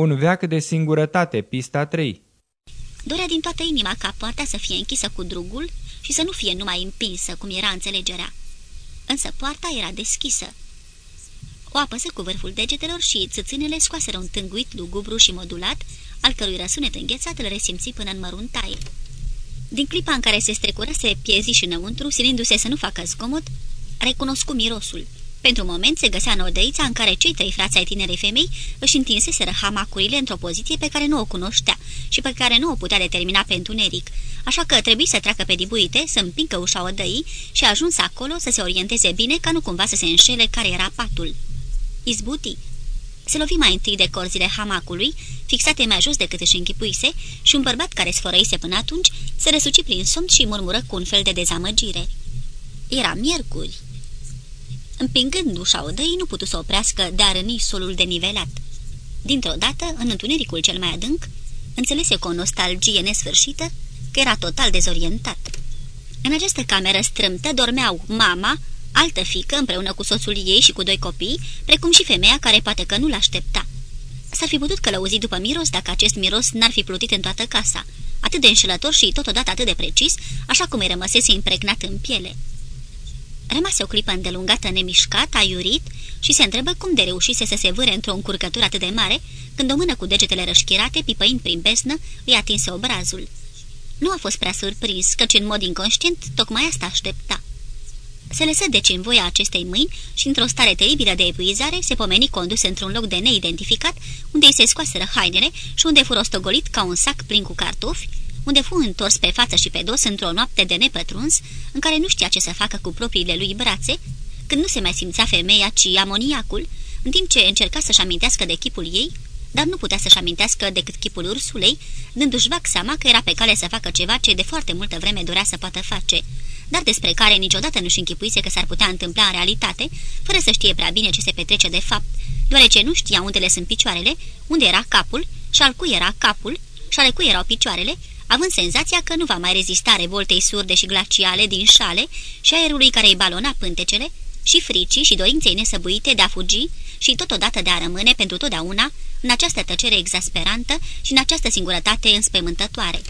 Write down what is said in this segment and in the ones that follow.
Un veac de singurătate, pista 3 Dorea din toată inima ca poarta să fie închisă cu drugul și să nu fie numai împinsă, cum era înțelegerea. Însă poarta era deschisă. O apăsă cu vârful degetelor și țâțânele scoaseră un tânguit lugubru și modulat, al cărui răsunet înghețat îl resimți până în măruntaie. Din clipa în care se strecurase piezi și înăuntru, silindu-se să nu facă zgomot, recunoscu mirosul – pentru moment se găsea în odăița în care cei trei frați ai tinerei femei își întinseseră hamacurile într-o poziție pe care nu o cunoștea și pe care nu o putea determina pe întuneric, așa că trebuie să treacă pe dibuite, să împingă ușa odăii și ajuns acolo să se orienteze bine ca nu cumva să se înșele care era patul. Izbuti. Se lovi mai întâi de corzile hamacului, fixate mai jos decât își închipuise, și un bărbat care sfărăise până atunci se răsuci prin somn și murmură cu un fel de dezamăgire. Era miercuri. Împingând ușa odăii, nu putu să oprească de a răni solul denivelat. Dintr-o dată, în întunericul cel mai adânc, înțelese cu o nostalgie nesfârșită că era total dezorientat. În această cameră strâmtă dormeau mama, altă fică împreună cu soțul ei și cu doi copii, precum și femeia care poate că nu l-aștepta. S-ar fi putut călăuzi după miros dacă acest miros n-ar fi plutit în toată casa, atât de înșelător și totodată atât de precis, așa cum îi rămăsese impregnat în piele. Rămase o clipă îndelungată nemișcat, aiurit și se întrebă cum de reușise să se vâre într-o încurcătură atât de mare, când o mână cu degetele rășchirate, pipăind prin besnă, îi atinse obrazul. Nu a fost prea surprins, căci în mod inconștient tocmai asta aștepta. Se lăsă deci în voia acestei mâini și, într-o stare teribilă de epuizare, se pomeni condus într-un loc de neidentificat, unde îi se scoaseră hainele și unde fu rostogolit ca un sac plin cu cartofi, unde fu întors pe față și pe dos într-o noapte de nepătruns, în care nu știa ce să facă cu propriile lui brațe, când nu se mai simțea femeia, ci amoniacul, în timp ce încerca să-și amintească de chipul ei, dar nu putea să-și amintească decât chipul ursulei, dându-și vac seama că era pe cale să facă ceva ce de foarte multă vreme dorea să poată face, dar despre care niciodată nu-și închipuise că s-ar putea întâmpla în realitate, fără să știe prea bine ce se petrece de fapt, deoarece nu știa unde le sunt picioarele, unde era capul și al cui era capul și ale cui erau picioarele, având senzația că nu va mai rezista revoltei surde și glaciale din șale și aerului care îi balona pântecele, și fricii și dorinței nesăbuite de a fugi și totodată de a rămâne pentru totdeauna în această tăcere exasperantă și în această singurătate înspemântătoare.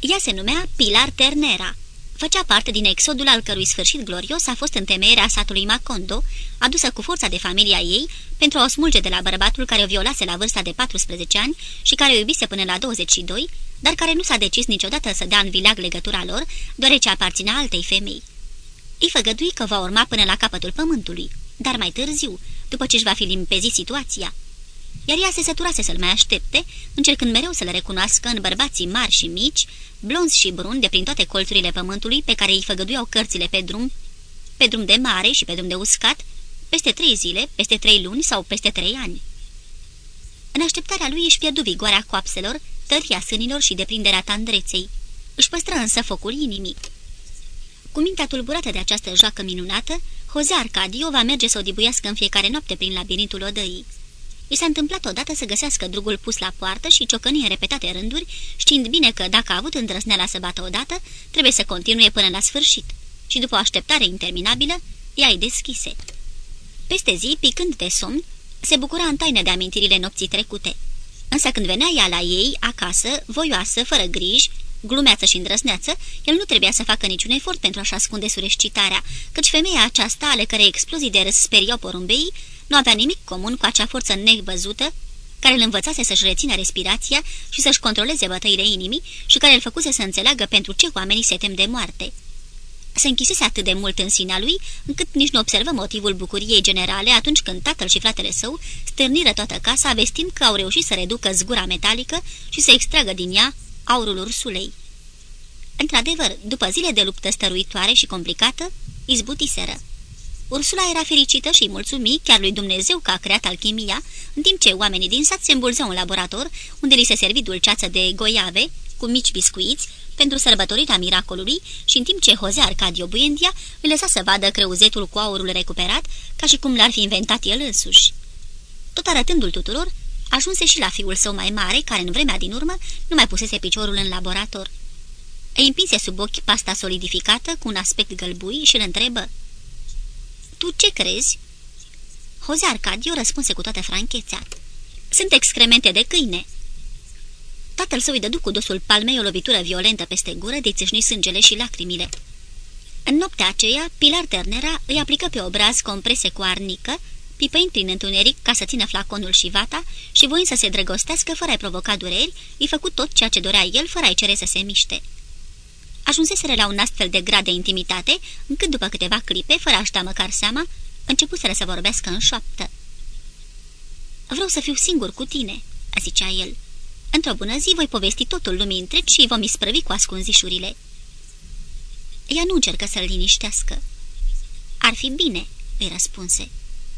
Ea se numea Pilar Ternera. Făcea parte din exodul al cărui sfârșit glorios a fost întemeierea satului Macondo, adusă cu forța de familia ei pentru a o smulge de la bărbatul care o violase la vârsta de 14 ani și care o iubise până la 22, dar care nu s-a decis niciodată să dea în vileag legătura lor, deoarece aparținea altei femei. Îi făgădui că va urma până la capătul pământului, dar mai târziu, după ce își va fi limpezit situația. Iar ea se săturase să-l mai aștepte, încercând mereu să le recunoască în bărbații mari și mici, blonzi și bruni de prin toate colțurile pământului pe care îi făgăduiau cărțile pe drum, pe drum de mare și pe drum de uscat, peste trei zile, peste trei luni sau peste trei ani. În așteptarea lui își pierdu vigoarea coapselor, tăria sânilor și deprinderea tandreței. Își păstră însă focul inimii. Cu mintea tulburată de această joacă minunată, Jose Arcadio va merge să o dibuiască în fiecare noapte prin labirintul odăii. I s-a întâmplat odată să găsească drugul pus la poartă și ciocăni în repetate rânduri, știind bine că, dacă a avut îndrăzneala să bată odată, trebuie să continue până la sfârșit. Și după o așteptare interminabilă, ea îi deschise. Peste zi, picând de somn, se bucura în taină de amintirile nopții trecute. Însă când venea ea la ei, acasă, voioasă, fără griji, glumeață și îndrăsneață, el nu trebuia să facă niciun efort pentru a-și ascunde surescitarea, căci femeia aceasta, ale cărei explozii de râs speriau porumbeii, nu avea nimic comun cu acea forță nevăzută care îl învățase să-și rețină respirația și să-și controleze bătăile inimii și care îl făcuse să înțeleagă pentru ce oamenii se tem de moarte. Se închisese atât de mult în sinea lui, încât nici nu observă motivul bucuriei generale atunci când tatăl și fratele său stârniră toată casa, vestind că au reușit să reducă zgura metalică și să extragă din ea aurul ursulei. Într-adevăr, după zile de luptă stăruitoare și complicată, izbutiseră. Ursula era fericită și mulțumi chiar lui Dumnezeu că a creat alchimia, în timp ce oamenii din sat se îmbulzeau în laborator, unde li se servi dulceață de goiave, cu mici biscuiți, pentru sărbătorirea miracolului și în timp ce Jose Arcadio Buendia îl lăsa să vadă creuzetul cu aurul recuperat, ca și cum l-ar fi inventat el însuși. Tot arătându-l tuturor, ajunse și la fiul său mai mare, care în vremea din urmă nu mai pusese piciorul în laborator. Îi împinse sub ochi pasta solidificată cu un aspect gălbui și îl întrebă. Tu ce crezi?" Jose Arcadio răspunse cu toată franchețea. Sunt excremente de câine." Tatăl său îi dădu cu dosul palmei o lovitură violentă peste gură, de țâșni sângele și lacrimile. În noaptea aceea, Pilar Ternera îi aplică pe obraz comprese cu arnică, pipăind prin întuneric ca să țină flaconul și vata și voind să se drăgostească fără a provoca dureri, îi făcut tot ceea ce dorea el fără a-i cere să se miște. Ajunseseră la un astfel de grad de intimitate, încât după câteva clipe, fără a-și da măcar seama, începuseră să vorbească în șoaptă. Vreau să fiu singur cu tine," zicea el. Într-o bună zi voi povesti totul lumii întregi și vom isprăvi cu ascunzișurile." Ea nu încercă să-l liniștească. Ar fi bine," îi răspunse.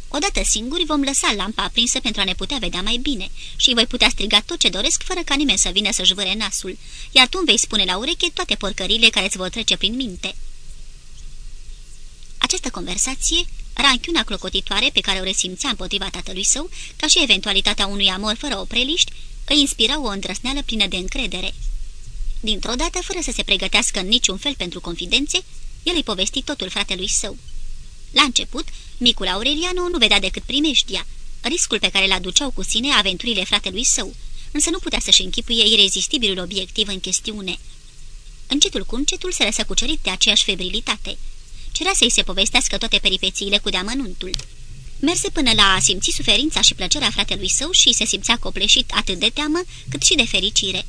Odată singuri vom lăsa lampa aprinsă pentru a ne putea vedea mai bine și voi putea striga tot ce doresc fără ca nimeni să vină să-și vâre nasul, iar tu îmi vei spune la ureche toate porcările care îți vor trece prin minte." Această conversație, ranchiuna clocotitoare pe care o resimțea împotriva tatălui său, ca și eventualitatea unui amor fără opreliști, îi inspirau o îndrăsneală plină de încredere. Dintr-o dată, fără să se pregătească în niciun fel pentru confidențe, el îi povesti totul fratelui său. La început, micul Aureliano nu vedea decât primejdia, riscul pe care l aduceau cu sine aventurile fratelui său, însă nu putea să-și închipuie irezistibilul obiectiv în chestiune. Încetul cu încetul se lăsă cucerit de aceeași febrilitate. Cerea să-i se povestească toate peripețiile cu deamănuntul. Merse până la a simți suferința și plăcerea fratelui său și se simțea copleșit atât de teamă cât și de fericire.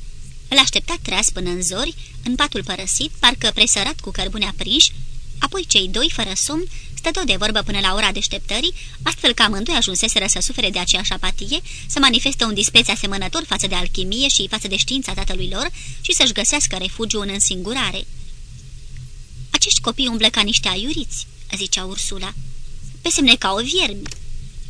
Îl aștepta treaz până în zori, în patul părăsit, parcă presărat cu cărbune aprinși, apoi cei doi, fără somn, stăteau de vorbă până la ora deșteptării, astfel că amândoi ajunseseră să sufere de aceeași apatie, să manifeste un dispreț asemănător față de alchimie și față de știința tatălui lor și să-și găsească refugiu în însingurare. Acești copii umblă ca niște aiuriți," zicea Ursula pe semne ca o viermi.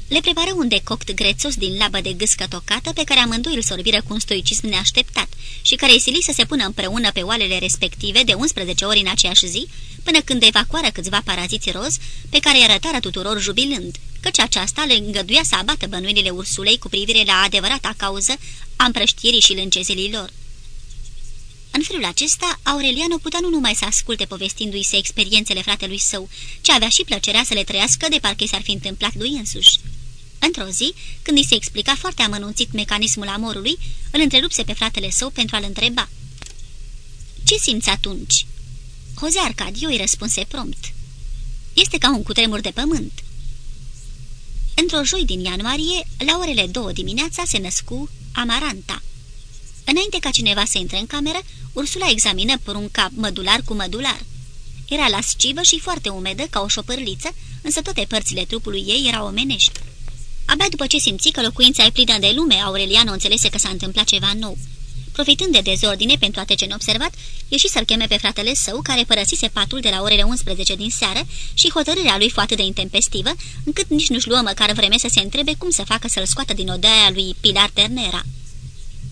Le prepară un decoct grețos din labă de gâscă tocată, pe care amândoi îl sorbiră cu un stoicism neașteptat și care îi sili să se pună împreună pe oalele respective de 11 ori în aceeași zi, până când evacuară câțiva paraziți roz, pe care îi arătară tuturor jubilând, căci aceasta le îngăduia să abată bănuilile ursulei cu privire la adevărata cauză a împrăștierii și lâncezelii lor. În felul acesta, Aureliano putea nu numai să asculte povestindu-i se experiențele fratelui său, ci avea și plăcerea să le trăiască de parcă s-ar fi întâmplat lui însuși. Într-o zi, când îi se explica foarte amănunțit mecanismul amorului, îl întrerupse pe fratele său pentru a-l întreba. Ce simți atunci?" Jose Arcadio îi răspunse prompt. Este ca un cutremur de pământ." Într-o joi din ianuarie, la orele două dimineața, se născu Amaranta. Înainte ca cineva să intre în cameră, Ursula examină porunca mădular cu mădular. Era lascivă și foarte umedă, ca o șopârliță, însă toate părțile trupului ei erau omenești. Abia după ce simți că locuința e plină de lume, Aureliano înțelese că s-a întâmplat ceva nou. Profitând de dezordine pentru a trece neobservat, ieși să-l cheme pe fratele său, care părăsise patul de la orele 11 din seară și hotărârea lui fu atât de intempestivă, încât nici nu-și luă măcar vreme să se întrebe cum să facă să-l scoată din odaia lui Pilar Ternera.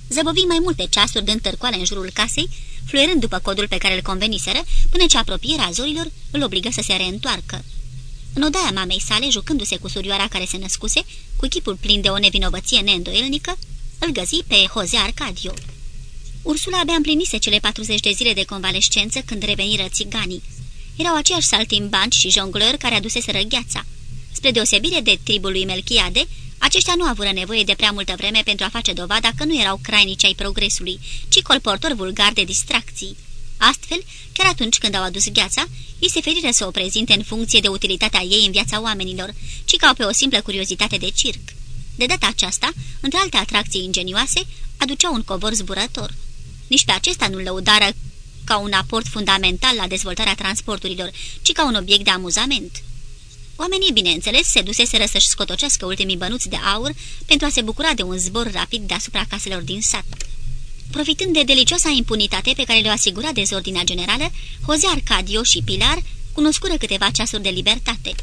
Zăbovi mai multe ceasuri dând tărcoale în jurul casei, fluierând după codul pe care îl conveniseră, până ce apropierea zorilor îl obligă să se reîntoarcă. În odaia mamei sale, jucându-se cu surioara care se născuse, cu chipul plin de o nevinovăție neîndoielnică, îl găzi pe Jose Arcadio. Ursula abia împlinise cele 40 de zile de convalescență când reveniră țiganii. Erau aceiași saltimbanci și jonglări care aduseseră gheața. Spre deosebire de tribul lui Melchiade, aceștia nu avură nevoie de prea multă vreme pentru a face dovada că nu erau crainici ai progresului, ci colportori vulgar de distracții. Astfel, chiar atunci când au adus gheața, ei se feriră să o prezinte în funcție de utilitatea ei în viața oamenilor, ci ca pe o simplă curiozitate de circ. De data aceasta, între alte atracții ingenioase, aduceau un covor zburător. Nici pe acesta nu-l lăudară ca un aport fundamental la dezvoltarea transporturilor, ci ca un obiect de amuzament. Oamenii, bineînțeles, se duseseră să-și scotocească ultimii bănuți de aur pentru a se bucura de un zbor rapid deasupra caselor din sat. Profitând de delicioasa impunitate pe care le-o asigura dezordinea generală, Jose Arcadio și Pilar cunoscură câteva ceasuri de libertate.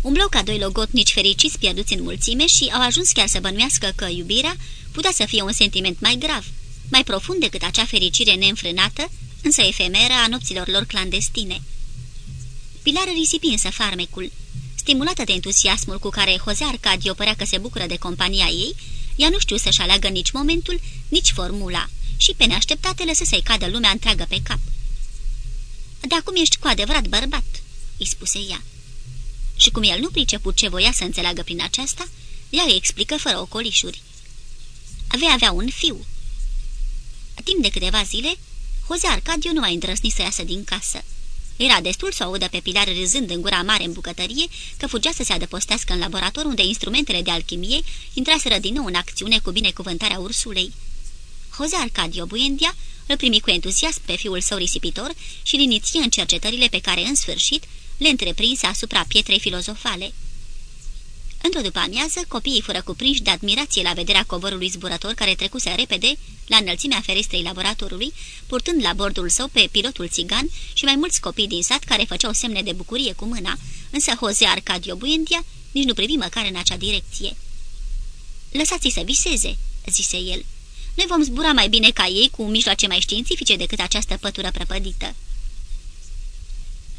Umblau ca doi logotnici fericiți pierduți în mulțime și au ajuns chiar să bănuiască că iubirea putea să fie un sentiment mai grav, mai profund decât acea fericire neînfrânată, însă efemeră a nopților lor clandestine. Pilar risipi însă farmecul. Stimulată de entuziasmul cu care Jose Arcadio părea că se bucură de compania ei, ea nu știu să-și aleagă nici momentul, nici formula și pe neașteptate lăsă să-i cadă lumea întreagă pe cap. De acum ești cu adevărat bărbat," îi spuse ea. Și cum el nu priceput ce voia să înțeleagă prin aceasta, ea îi explică fără ocolișuri. Vei avea un fiu." Timp de câteva zile, Jose Arcadio nu mai îndrăsni să iasă din casă. Era destul să o audă pe Pilar râzând în gura mare în bucătărie că fugea să se adăpostească în laborator unde instrumentele de alchimie intraseră din nou în acțiune cu binecuvântarea ursulei. Jose Arcadio Buendia îl primi cu entuziasm pe fiul său risipitor și îl iniție în cercetările pe care, în sfârșit, le întreprinse asupra pietrei filozofale. Într-o după amiază, copiii fură cuprinși de admirație la vederea covorului zburător care trecuse repede la înălțimea ferestrei laboratorului, purtând la bordul său pe pilotul țigan și mai mulți copii din sat care făceau semne de bucurie cu mâna, însă Jose Arcadio Buendia nici nu privi măcar în acea direcție. Lăsați-i să viseze," zise el. Noi vom zbura mai bine ca ei cu mijloace mai științifice decât această pătură prăpădită."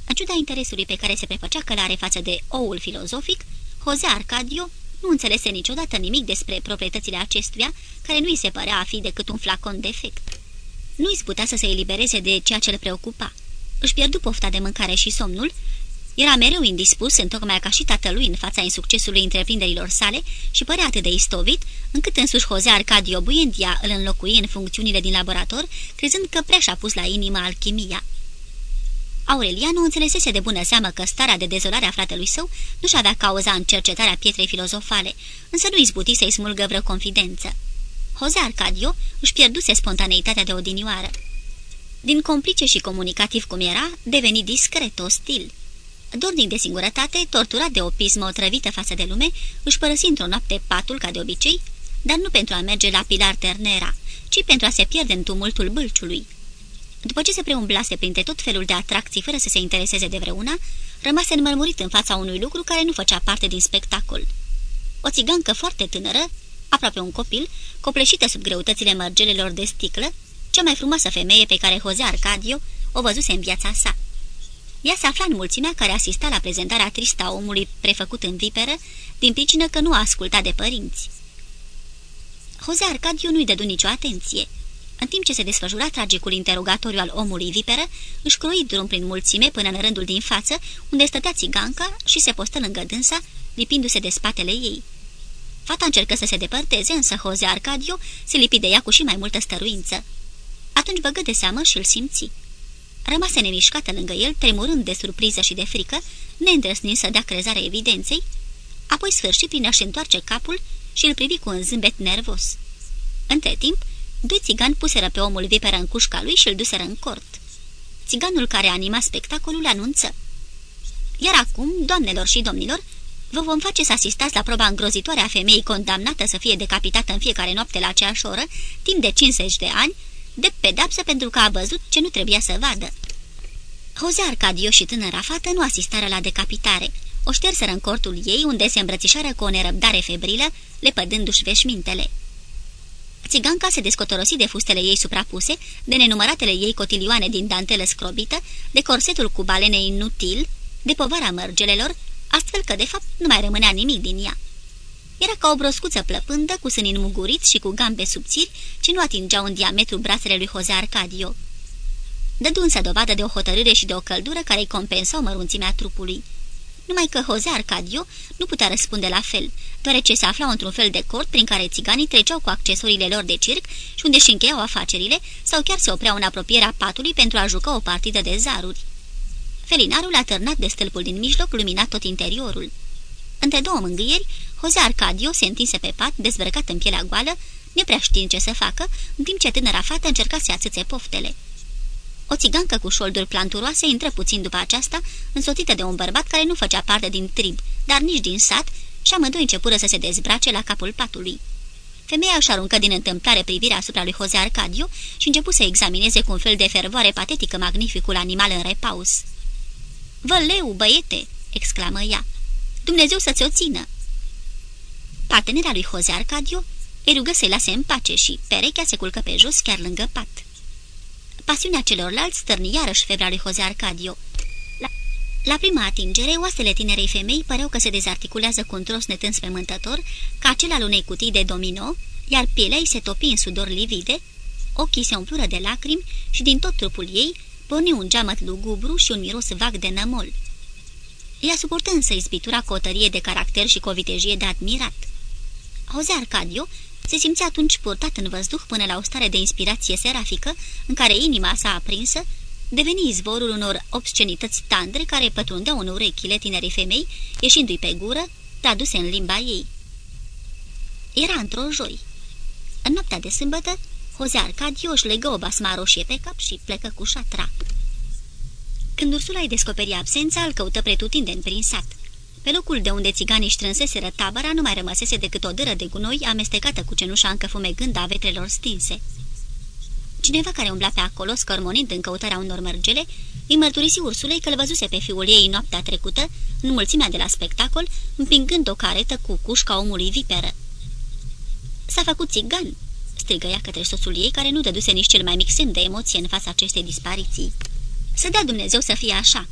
În ciuda interesului pe care se prefăcea călare față de oul filozofic, Jose Arcadio nu înțelese niciodată nimic despre proprietățile acestuia, care nu-i se părea a fi decât un flacon defect. Nu-i putea să se elibereze de ceea ce îl preocupa. Își pierdu pofta de mâncare și somnul, era mereu indispus, întocmai ca și tatălui în fața insuccesului întreprinderilor sale și părea atât de istovit, încât însuși Jose Arcadio Buendia îl înlocui în funcțiunile din laborator, crezând că prea și-a pus la inimă alchimia. Aurelia nu înțelesese de bună seamă că starea de dezolare a fratelui său nu-și avea cauza în cercetarea pietrei filozofale, însă nu izbuti să-i smulgă vreo confidență. Jose Arcadio își pierduse spontaneitatea de odinioară. Din complice și comunicativ cum era, deveni discret, ostil. Dornic de singurătate, torturat de o pismă otrăvită față de lume, își părăsi într-o noapte patul ca de obicei, dar nu pentru a merge la Pilar Ternera, ci pentru a se pierde în tumultul bâlciului. După ce se preumblase printre tot felul de atracții fără să se intereseze de vreuna, rămase înmărmurit în fața unui lucru care nu făcea parte din spectacol. O țigancă foarte tânără, aproape un copil, copleșită sub greutățile mărgelelor de sticlă, cea mai frumoasă femeie pe care Jose Arcadio o văzuse în viața sa. Ea se afla în mulțimea care asista la prezentarea tristă a omului prefăcut în viperă, din pricină că nu a ascultat de părinți. Jose Arcadio nu-i dădu nicio atenție. În timp ce se desfășura tragicul interogatoriu al omului viperă, își croi drum prin mulțime până în rândul din față, unde stătea țiganca și se postă lângă dânsa, lipindu-se de spatele ei. Fata încercă să se depărteze, însă Jose Arcadio se lipi de ea cu și mai multă stăruință. Atunci băgă de seamă și îl simți. Rămase nemișcată lângă el, tremurând de surpriză și de frică, neîndrăsnind să dea crezare evidenței, apoi sfârși prin a-și întoarce capul și îl privi cu un zâmbet nervos. Între timp, doi țigani puseră pe omul viperă în cușca lui și îl duseră în cort. Țiganul care anima spectacolul anunță. Iar acum, doamnelor și domnilor, vă vom face să asistați la proba îngrozitoare a femeii condamnată să fie decapitată în fiecare noapte la aceeași oră, timp de 50 de ani, de pedapsă pentru că a văzut ce nu trebuia să vadă. Jose Arcadio și tânăra fată nu asistară la decapitare. O șterseră în cortul ei, unde se îmbrățișară cu o nerăbdare febrilă, lepădându-și veșmintele. Țiganca se descotorosi de fustele ei suprapuse, de nenumăratele ei cotilioane din dantelă scrobită, de corsetul cu balene inutil, de povara mărgelelor, astfel că, de fapt, nu mai rămânea nimic din ea. Era ca o broscuță plăpândă, cu sâni înmuguriți și cu gambe subțiri, ce nu atingeau în diametru brațele lui Jose Arcadio. Dădu însă dovadă de o hotărâre și de o căldură care îi compensau mărunțimea trupului. Numai că Jose Arcadio nu putea răspunde la fel, deoarece se aflau într-un fel de cort prin care țiganii treceau cu accesoriile lor de circ și unde și încheiau afacerile sau chiar se opreau în apropierea patului pentru a juca o partidă de zaruri. Felinarul a târnat de stâlpul din mijloc, luminat tot interiorul. Între două mângâieri, Jose Arcadio se întinse pe pat, dezbrăcat în pielea goală, neprea știind ce să facă, în timp ce tânăra fată încerca să ațâțe poftele. O țigancă cu șolduri planturoase intră puțin după aceasta, însoțită de un bărbat care nu făcea parte din trib, dar nici din sat, și amândoi începură să se dezbrace la capul patului. Femeia își aruncă din întâmplare privirea asupra lui Jose Arcadio și începu să examineze cu un fel de fervoare patetică magnificul animal în repaus. Văleu, băiete!" exclamă ea. Dumnezeu să-ți o țină!" Partenera lui Jose Arcadio îi rugă să-i lase în pace și perechea se culcă pe jos chiar lângă pat. Pasiunea celorlalți stărni iarăși febra lui Jose Arcadio. La, la prima atingere, oasele tinerei femei păreau că se dezarticulează cu un trosnet înspământător, ca acela al unei cutii de domino, iar pielea ei se topi în sudor livide, ochii se umplură de lacrimi și din tot trupul ei porni un geamăt lugubru și un miros vag de nămol. Ea suportă însă izbitura cu o tărie de caracter și cu o vitejie de admirat. Jose Arcadio Se simțea atunci purtat în văzduh până la o stare de inspirație serafică, în care inima sa aprinsă deveni izvorul unor obscenități tandre care pătrundeau în urechile tinerii femei, ieșindu-i pe gură, traduse în limba ei. Era într-o joi. În noaptea de sâmbătă, Jose Arcadio își legă o basma roșie pe cap și plecă cu șatra. Când Ursula îi descoperi absența, îl căută pretutindeni prin sat. Pe locul de unde țiganii strânseseră tabăra nu mai rămăsese decât o dără de gunoi amestecată cu cenușa încă fumegând a vetrelor stinse. Cineva care umbla pe acolo, scărmonind în căutarea unor mărgele, îi mărturisi Ursulei că îl văzuse pe fiul ei noaptea trecută, în mulțimea de la spectacol, împingând o caretă cu cușca omului viperă. S-a făcut țigan!" strigă ea către soțul ei, care nu dăduse nici cel mai mic semn de emoție în fața acestei dispariții. Să dea Dumnezeu să fie așa!"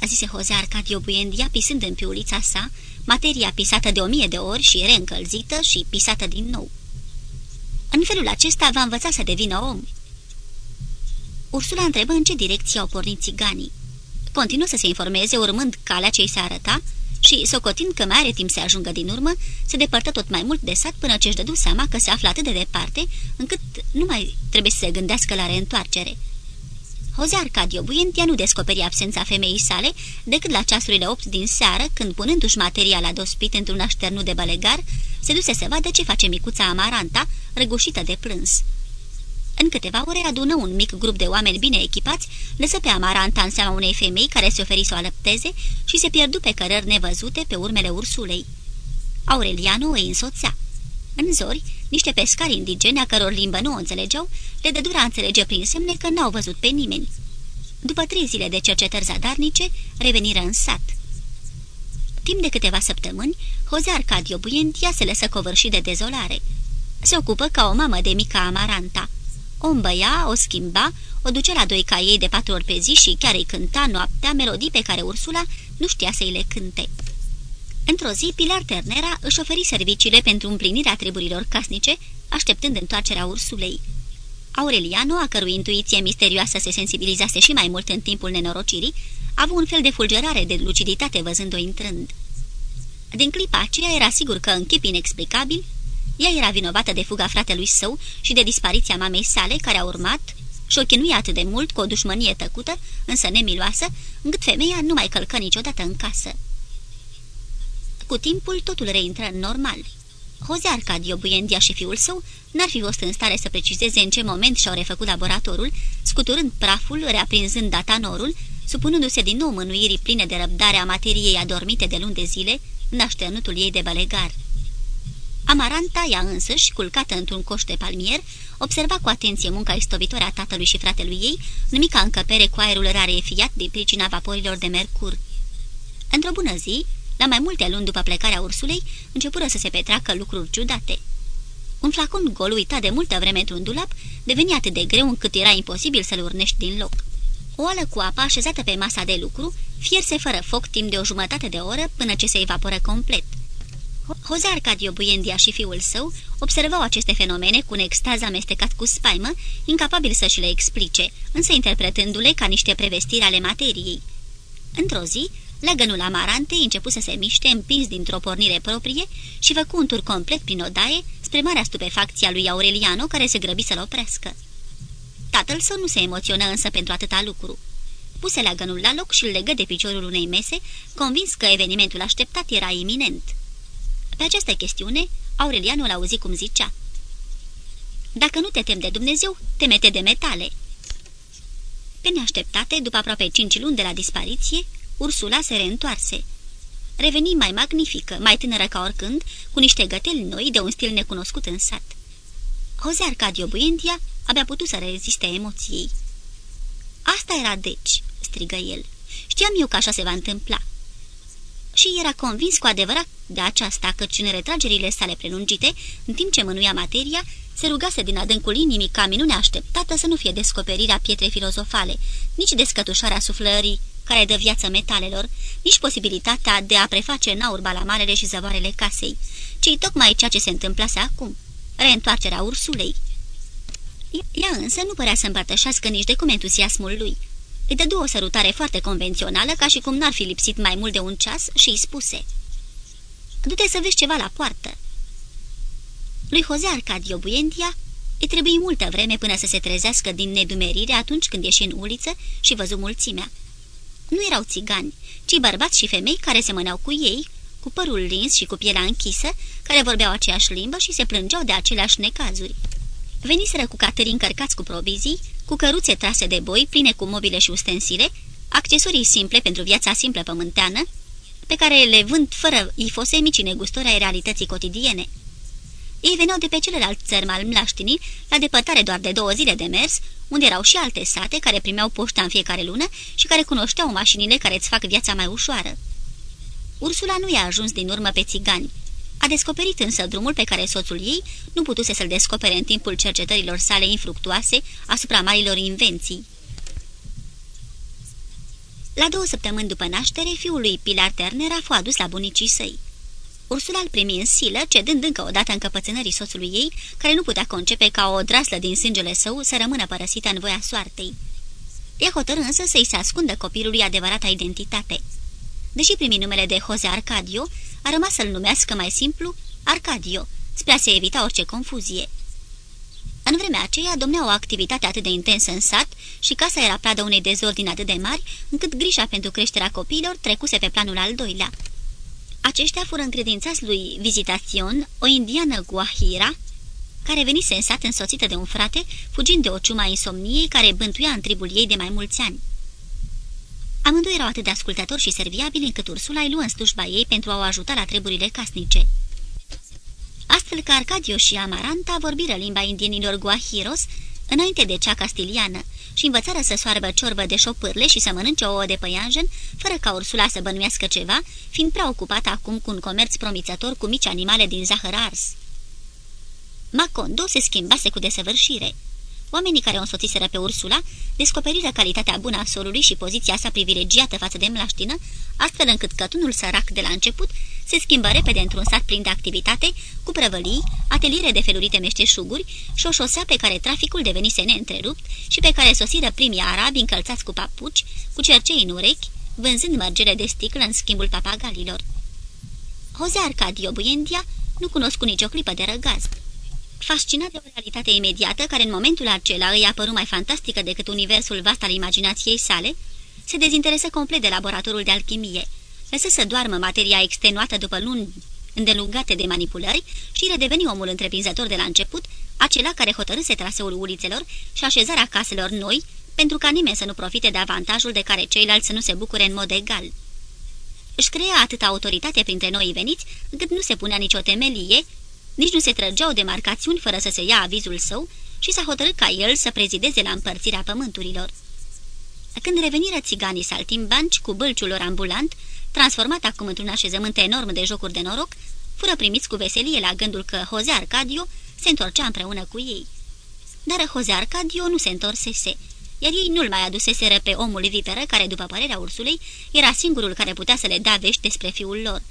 a zise Jose Arcadio Buendia, pisând în piulița sa, materia pisată de o mie de ori și reîncălzită și pisată din nou. În felul acesta va învăța să devină om." Ursula întrebă în ce direcție au pornit țiganii. Continuă să se informeze urmând calea ce-i se arăta și, socotind că mai are timp să ajungă din urmă, se depărtă tot mai mult de sat până ce își dădu seama că se află atât de departe, încât nu mai trebuie să se gândească la reîntoarcere. Jose Arcadio Buentia nu descoperi absența femeii sale decât la ceasurile opt din seară, când, punându-și materia la dospit într-un așternu de balegar, se duse să vadă ce face micuța Amaranta, răgușită de plâns. În câteva ore adună un mic grup de oameni bine echipați, lăsă pe Amaranta în seama unei femei care se oferi să o alăpteze și se pierdu pe cărări nevăzute pe urmele ursulei. Aureliano îi însoțea. În zori, niște pescari indigeni, a căror limbă nu o înțelegeau, le dădura înțelege prin semne că n-au văzut pe nimeni. După trei zile de cercetări zadarnice, reveniră în sat. Timp de câteva săptămâni, Jose Arcadio Buentia se lăsă covârșit de dezolare. Se ocupă ca o mamă de mica Amaranta. O îmbăia, o schimba, o ducea la doi ca ei de patru ori pe zi și chiar îi cânta noaptea melodii pe care Ursula nu știa să-i le cânte. Într-o zi, Pilar Ternera își oferi serviciile pentru împlinirea treburilor casnice, așteptând întoarcerea ursulei. Aureliano, a cărui intuiție misterioasă se sensibilizase și mai mult în timpul nenorocirii, a avut un fel de fulgerare de luciditate văzând-o intrând. Din clipa aceea era sigur că, în chip inexplicabil, ea era vinovată de fuga fratelui său și de dispariția mamei sale, care a urmat și o chinuia atât de mult cu o dușmănie tăcută, însă nemiloasă, încât femeia nu mai călcă niciodată în casă. Cu timpul totul reintră normal. Jose Arcadio Buendia și fiul său n-ar fi fost în stare să precizeze în ce moment și-au refăcut laboratorul, scuturând praful, reaprinzând datanorul, supunându-se din nou mânuirii pline de răbdare a materiei adormite de luni de zile în așternutul ei de balegar. Amaranta, ea însăși, culcată într-un coș de palmier, observa cu atenție munca istovitoare a tatălui și fratelui ei, numica încăpere cu aerul rarefiat din pricina vaporilor de mercur. Într-o bună zi, la mai multe luni după plecarea ursulei, începură să se petreacă lucruri ciudate. Un flacon gol uitat de multă vreme într-un dulap deveni atât de greu încât era imposibil să-l urnești din loc. O ală cu apă așezată pe masa de lucru fierse fără foc timp de o jumătate de oră până ce se evaporă complet. Jose Arcadio Buendia și fiul său observau aceste fenomene cu un extaz amestecat cu spaimă, incapabil să-și le explice, însă interpretându-le ca niște prevestiri ale materiei. Într-o zi, Legănul amarantei început să se miște, împins dintr-o pornire proprie și făcu un tur complet prin odaie, spre marea stupefacție a lui Aureliano, care se grăbi să-l oprească. Tatăl său nu se emoționă însă pentru atâta lucru. Puse legănul la loc și îl legă de piciorul unei mese, convins că evenimentul așteptat era iminent. Pe această chestiune, Aureliano l auzi cum zicea. Dacă nu te tem de Dumnezeu, temete de metale." Pe neașteptate, după aproape cinci luni de la dispariție, Ursula se reîntoarse. Reveni mai magnifică, mai tânără ca oricând, cu niște găteli noi de un stil necunoscut în sat. Jose Arcadio Buendia abia putut să reziste emoției. Asta era deci," strigă el. Știam eu că așa se va întâmpla." Și era convins cu adevărat de aceasta, căci în retragerile sale prelungite, în timp ce mânuia materia, se rugase din adâncul inimii ca minune așteptată să nu fie descoperirea pietrei filozofale, nici descătușarea suflării care dă viață metalelor, nici posibilitatea de a preface în aur balamarele și zăvoarele casei, ci tocmai ceea ce se întâmplase acum, reîntoarcerea ursulei. Ea însă nu părea să împărtășească nici de cum entuziasmul lui. Îi dădu o sărutare foarte convențională, ca și cum n-ar fi lipsit mai mult de un ceas și îi spuse Du-te să vezi ceva la poartă." Lui Jose Arcadio Buendia îi trebuie multă vreme până să se trezească din nedumerire atunci când ieși în uliță și văzu mulțimea. Nu erau țigani, ci bărbați și femei care semăneau cu ei, cu părul lins și cu pielea închisă, care vorbeau aceeași limbă și se plângeau de aceleași necazuri. Veniseră cu catări încărcați cu provizii, cu căruțe trase de boi pline cu mobile și ustensile, accesorii simple pentru viața simplă pământeană, pe care le vând fără ifose mici negustori ai realității cotidiene. Ei veneau de pe celălalt țărm al Mlaștinii, la depărtare doar de două zile de mers, unde erau și alte sate care primeau poșta în fiecare lună și care cunoșteau mașinile care îți fac viața mai ușoară. Ursula nu i-a ajuns din urmă pe țigani. A descoperit însă drumul pe care soțul ei nu putuse să-l descopere în timpul cercetărilor sale infructuoase asupra marilor invenții. La două săptămâni după naștere, fiul lui Pilar Turner a fost adus la bunicii săi. Ursula îl primi în silă, cedând încă o dată încăpățânării soțului ei, care nu putea concepe ca o draslă din sângele său să rămână părăsită în voia soartei. Ea hotărâ însă să-i se ascundă copilului adevărata identitate. Deși primi numele de Jose Arcadio, a rămas să-l numească mai simplu Arcadio, spre a se evita orice confuzie. În vremea aceea domnea o activitate atât de intensă în sat și casa era pradă unei dezordini atât de mari, încât grija pentru creșterea copiilor trecuse pe planul al doilea. Aceștia fură încredințați lui Vizitațion, o indiană guahira, care venise în sat însoțită de un frate, fugind de o ciuma insomniei care bântuia în tribul ei de mai mulți ani. Amândoi erau atât de ascultători și serviabili încât Ursula îi luă în slujba ei pentru a o ajuta la treburile casnice. Astfel că Arcadio și Amaranta vorbiră limba indienilor guahiros înainte de cea castiliană și învățară să soarbă ciorbă de șopârle și să mănânce ouă de păianjen, fără ca Ursula să bănuiască ceva, fiind prea ocupată acum cu un comerț promițător cu mici animale din zahăr ars. Macondo se schimbase cu desăvârșire. Oamenii care o însoțiseră pe Ursula descoperiră calitatea bună a solului și poziția sa privilegiată față de mlaștină, astfel încât cătunul sărac de la început se schimbă repede într-un sat plin de activitate, cu prăvălii, ateliere de felurite meșteșuguri și o șosea pe care traficul devenise neîntrerupt și pe care sosiră primii arabi încălțați cu papuci, cu cercei în urechi, vânzând mărgele de sticlă în schimbul papagalilor. Jose Arcadio Buendia nu cunoscu nicio clipă de răgaz. Fascinat de o realitate imediată, care în momentul acela îi apăru mai fantastică decât universul vast al imaginației sale, se dezinteresă complet de laboratorul de alchimie, lăsă să doarmă materia extenuată după luni îndelungate de manipulări și redeveni omul întreprinzător de la început, acela care hotărâse traseul ulițelor și așezarea caselor noi, pentru ca nimeni să nu profite de avantajul de care ceilalți să nu se bucure în mod egal. Își crea atâta autoritate printre noi veniți, încât nu se punea nicio temelie, nici nu se trăgeau demarcațiuni fără să se ia avizul său și s-a hotărât ca el să prezideze la împărțirea pământurilor. Când reveniră țiganii saltimbanci cu bălciul lor ambulant, transformat acum într-un așezământ enorm de jocuri de noroc, fură primiți cu veselie la gândul că Jose Arcadio se întorcea împreună cu ei. Dar Jose Arcadio nu se întorsese, iar ei nu-l mai aduseseră pe omul viperă care, după părerea Ursulei, era singurul care putea să le da vești despre fiul lor,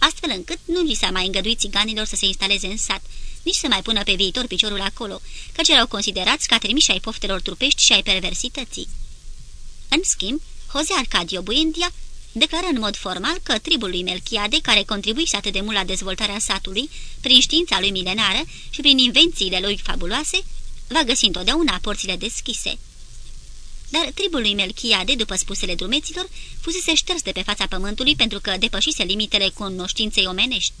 astfel încât nu li s-a mai îngăduit țiganilor să se instaleze în sat, nici să mai pună pe viitor piciorul acolo, căci erau considerați ca trimiși ai poftelor trupești și ai perversității. În schimb, Jose Arcadio Buendia declară în mod formal că tribul lui Melchiade, care contribuise atât de mult la dezvoltarea satului, prin știința lui milenară și prin invențiile lui fabuloase, va găsi întotdeauna porțile deschise. Dar tribul lui Melchiade, după spusele drumeților, fusese șters de pe fața pământului pentru că depășise limitele cunoștinței omenești.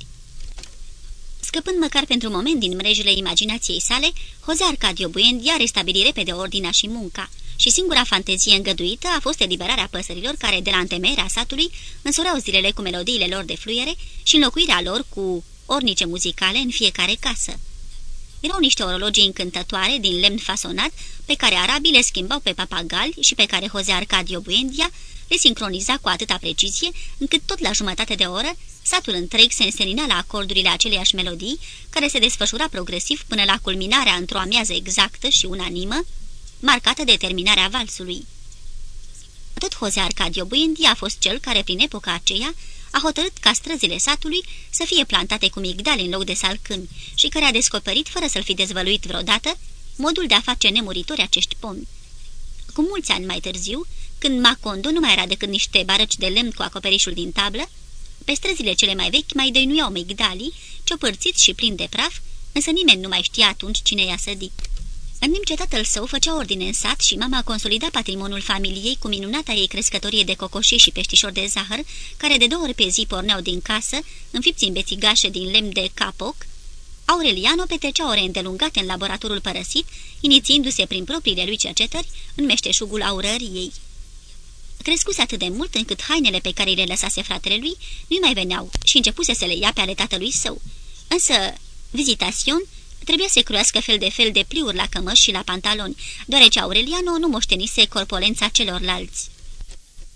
Scăpând măcar pentru moment din mrejele imaginației sale, Jose Arcadio Buendia restabili repede ordinea și munca și singura fantezie îngăduită a fost eliberarea păsărilor care, de la întemeierea satului, însoreau zilele cu melodiile lor de fluiere și înlocuirea lor cu ornice muzicale în fiecare casă. Erau niște orologii încântătoare din lemn fasonat, pe care arabii le schimbau pe papagali și pe care Jose Arcadio Buendia le sincroniza cu atâta precizie, încât tot la jumătate de oră, satul întreg se însenina la acordurile aceleiași melodii, care se desfășura progresiv până la culminarea într-o amiază exactă și unanimă, marcată de terminarea valsului. Tot Jose Arcadio Buendi a fost cel care, prin epoca aceea, a hotărât ca străzile satului să fie plantate cu migdale în loc de salcâmi și care a descoperit, fără să-l fi dezvăluit vreodată, modul de a face nemuritori acești pomi. Cu mulți ani mai târziu, când Macondo nu mai era decât niște barăci de lemn cu acoperișul din tablă, pe străzile cele mai vechi mai dăinuiau migdalii, ciopărțiți și plini de praf, însă nimeni nu mai știa atunci cine i-a sădit. În timp ce tatăl său făcea ordine în sat și mama consolida patrimoniul familiei cu minunata ei crescătorie de cocoșii și peștișori de zahăr, care de două ori pe zi porneau din casă, înfipți în bețigașe din lemn de capoc, Aureliano petrecea ore îndelungate în laboratorul părăsit, inițiindu-se prin propriile lui cercetări în meșteșugul aurăriei. Crescuse atât de mult încât hainele pe care le lăsase fratele lui nu mai veneau și începuse să le ia pe ale tatălui său. Însă, vizitațion Trebuia să croiască fel de fel de pliuri la cămăși și la pantaloni, deoarece Aureliano nu moștenise corpolența celorlalți.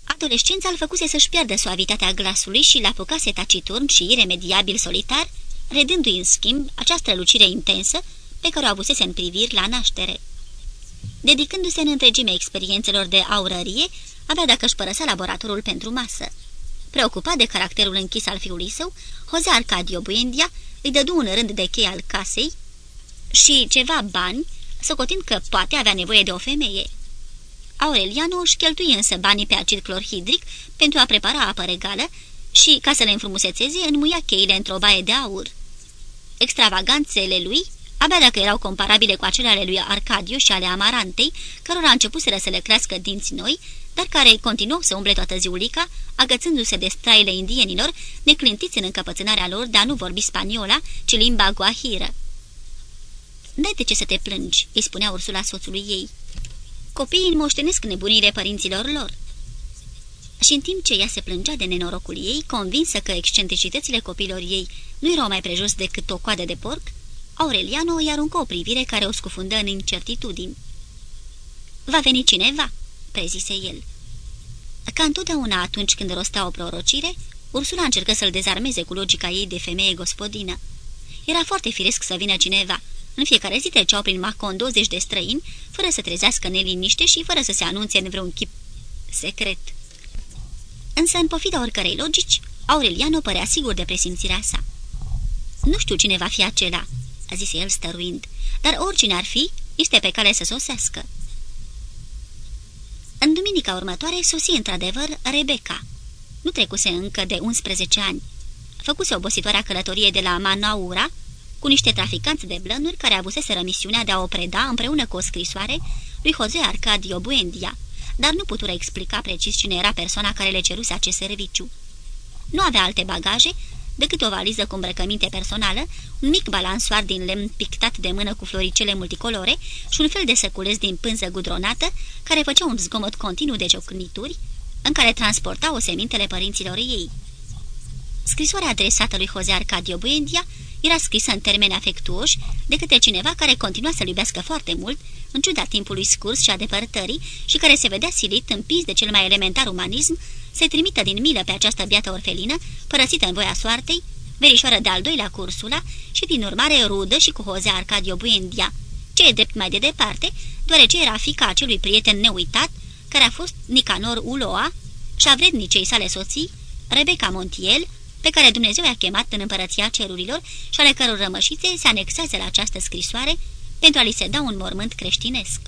Adolescența îl făcuse să-și piardă suavitatea glasului și l apucase taciturn și iremediabil solitar, redându-i în schimb această lucire intensă pe care o avusese în priviri la naștere. Dedicându-se în întregime experiențelor de aurărie, abia dacă își părăsea laboratorul pentru masă. Preocupat de caracterul închis al fiului său, Jose Arcadio Buendia îi dădu un rând de chei al casei, și ceva bani, socotind că poate avea nevoie de o femeie. Aureliano își cheltuie însă banii pe acid clorhidric pentru a prepara apă regală și, ca să le înfrumusețeze, înmuia cheile într-o baie de aur. Extravaganțele lui, abia dacă erau comparabile cu acele ale lui Arcadio și ale Amarantei, cărora a începuseră să le crească dinți noi, dar care continuau să umble toată ziulica, agățându-se de straile indienilor, neclintiți în încăpățânarea lor de a nu vorbi spaniola, ci limba guahiră. N-ai de ce să te plângi," îi spunea Ursula soțului ei. Copiii înmoștenesc nebunile părinților lor." Și în timp ce ea se plângea de nenorocul ei, convinsă că excentricitățile copilor ei nu erau mai prejos decât o coadă de porc, Aureliano îi aruncă o privire care o scufundă în incertitudini. Va veni cineva?" prezise el. Ca întotdeauna atunci când rostea o prorocire, Ursula încercă să-l dezarmeze cu logica ei de femeie gospodină. Era foarte firesc să vină cineva, în fiecare zi treceau prin Macon 20 de străini, fără să trezească neliniște și fără să se anunțe în vreun chip secret. Însă, în pofida oricărei logici, Aureliano părea sigur de presimțirea sa. Nu știu cine va fi acela," a zis el stăruind, dar oricine ar fi, este pe cale să sosească." În duminica următoare sosi într-adevăr Rebecca. Nu trecuse încă de 11 ani. Făcuse obositoarea călătorie de la Manaura, cu niște traficanți de blănuri care avuseseră misiunea de a o preda împreună cu o scrisoare lui Jose Arcadio Buendia, dar nu putură explica precis cine era persoana care le ceruse acest serviciu. Nu avea alte bagaje decât o valiză cu îmbrăcăminte personală, un mic balansoar din lemn pictat de mână cu floricele multicolore și un fel de săculeț din pânză gudronată, care făcea un zgomot continuu de ciocnituri, în care transportau semintele părinților ei. Scrisoarea adresată lui Jose Arcadio Buendia era scrisă în termeni afectuoși de către cineva care continua să-l iubească foarte mult, în ciuda timpului scurs și a depărtării, și care se vedea silit, împins de cel mai elementar umanism, se trimită din milă pe această biată orfelină, părăsită în voia soartei, verișoară de-al doilea cursula și, din urmare, rudă și cu Jose Arcadio Buendia, ce e drept mai de departe, deoarece era fica acelui prieten neuitat, care a fost Nicanor Uloa și a vrednicei sale soții, Rebecca Montiel, pe care Dumnezeu i-a chemat în împărăția cerurilor și ale căror rămășițe se anexează la această scrisoare pentru a li se da un mormânt creștinesc.